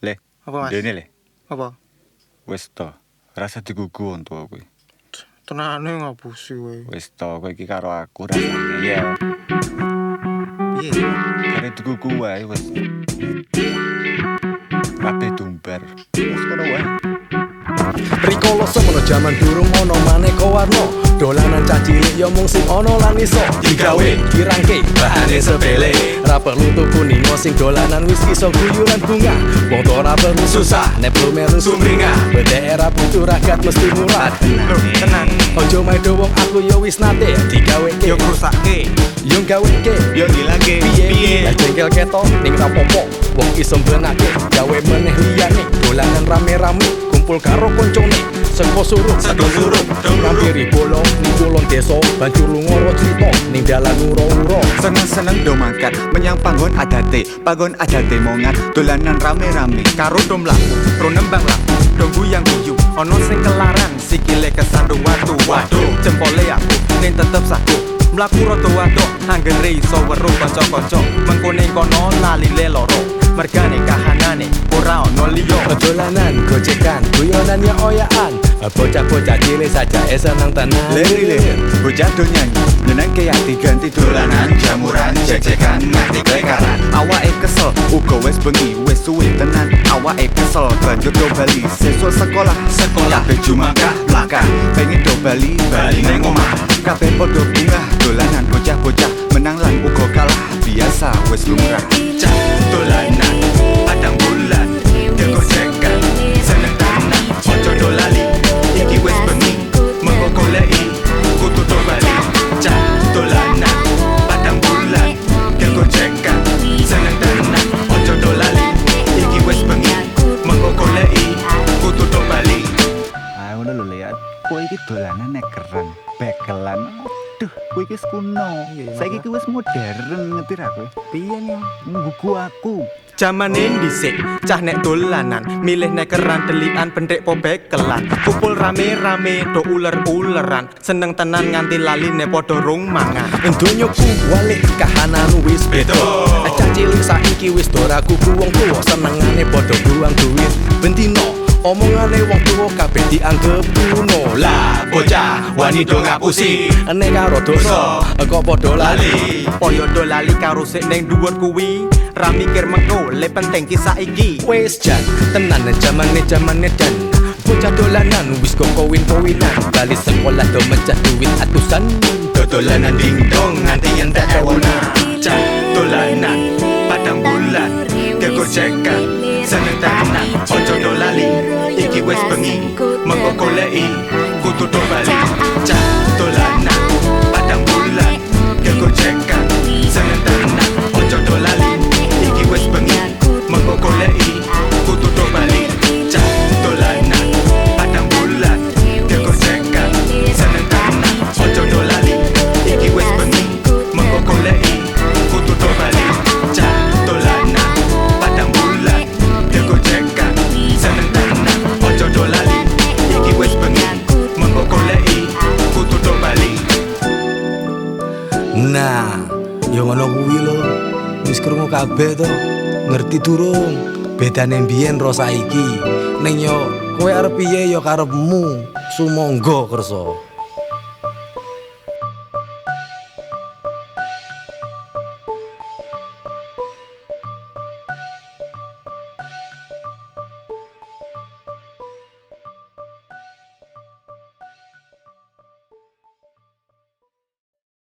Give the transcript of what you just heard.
Le. Apa, Mas? Dene le. Apa? Wis to. Rasa digugu wong tuwa kuwi. Tenane ngapusi kowe. Wis to kowe iki karo aku rasane ya. Piye? Kare digugu wae wis. Kabeh tumbar. Wis kono wae. Rikolo semono jaman durung ono maneka warna Dolanan cah cilik ya mung sing ono lan iso digawe. Kirangke bahane sepele. Ra perlu tuku ningo sing dolanan wis iso guyuran bunga. Wong ora perlu susah nek perlu melu sumringah. Beda era butuh ragat mesti murah. Loh, tenan. Ojo maido wong aku ya wis nate. Digawe Yo krusake. Yo gawe ke Yo ilangke. piye? Lah jengkel keto ning rapopo Wong iso benake gawe meneh liyane. Dolanan rame-rame. Kumpul karo koncone Seko suruh Seko suruh, dong Ngampiri bolong ning kulon desa Banjur lungoro crito ning dalan uro-uro Seneng-seneng do mangkat menyang panggon adate Panggon adate mongat dolanan rame-rame Karo dom laku, pro nembang laku, dong guyang guyu Ono sing kelaran, sikile kesandung watu Waduh, jempole aku, ning tetep saku. Mlaku roto wado, anggere iso weruh kanca-kanca. Mengko ning kono lali le loro. Mergane kahanane, ora ono liyo Dolanan gojekan guyonan ya oyaan Bocah-bocah cilik saja eh seneng tenan. Leri-leri bocah do nyanyi Nyenengke ati ganti dolanan. Jamuran jecekan nganti klekaran. Awake kesel. Uga wis bengi wis suwe tenan. Awake kesel banjur do bali. Sesuk sekolah Sekolah. Kabeh jumakah plakah pengen do bali bali neng omah. Kabeh podo bungah dolanan bocah-bocah. Menang lan uga kalah biasa wis lumrah. Cah, ngono lho le. Kowe iki dolanan nek keren. Bekelan. Aduh, kowe iki wis kuno. Saiki iki wis modern ngerti ra kowe? Piye? Nggugu aku. Jaman dhisik cah nek dolanan milih nek keran delikan pendek pobekelan kumpul rame-rame do uler-uleran seneng tenan nganti lali nek padha rung mangan Donyoku walik kahanan wis beda Acah cilik saiki wis ora kuku wong tuwa senengane padha buang duit bentino omongane wong tuwa kabeh dianggep kuno lah bocah wani do ngapusi. Nek karo dosa kok padha lali? Do lali karo sik ning dhuwur kuwi. Ra mikir mengko le penting ki saiki. Wis jan tenan jamane jamane dan. Bocah dolanan wis kok kowin-kowinan. Bali sekolah do mecah duit atusan. Dolanan ding dong nganti entek ewonan cah dolanan padang bulan kegojekan mengko Nah, yo ngono kuwi lho. Wis krungu kabeh to. Ngerti durung? Bedane mbiyen ro saiki. Ning yo kowe arep piye yo karepmu. Sumangga kersa.